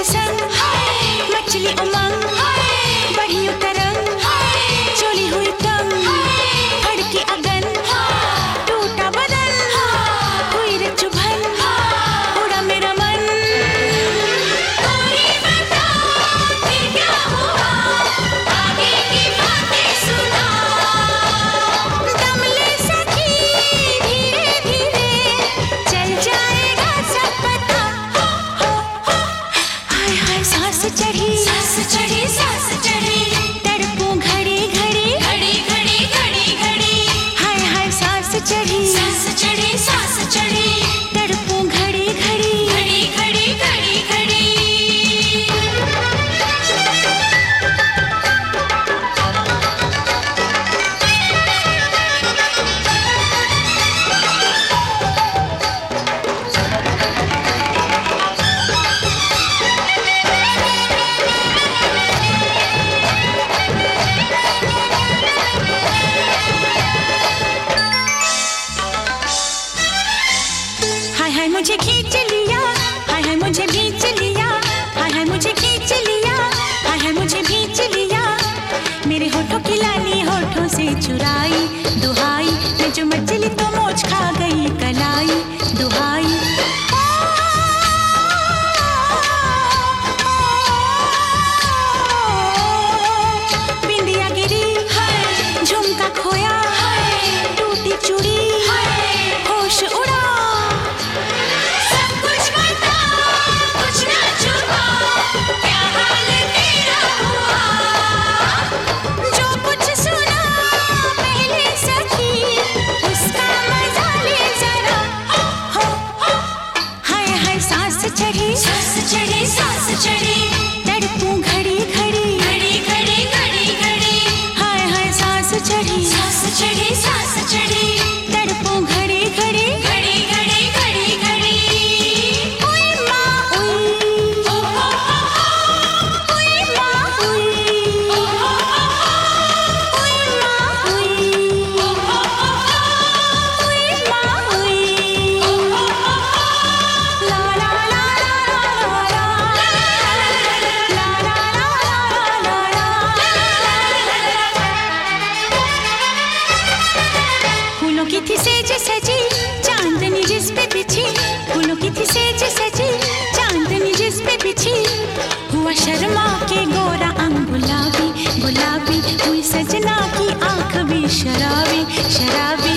संग मछली दुहाई सेज सजी चांदनी जिस पे बिछी। हुआ शर्मा के गोरा अंग, गुलाबी गुलाबी, हुई सजना की आँख भी शराबी शराबी।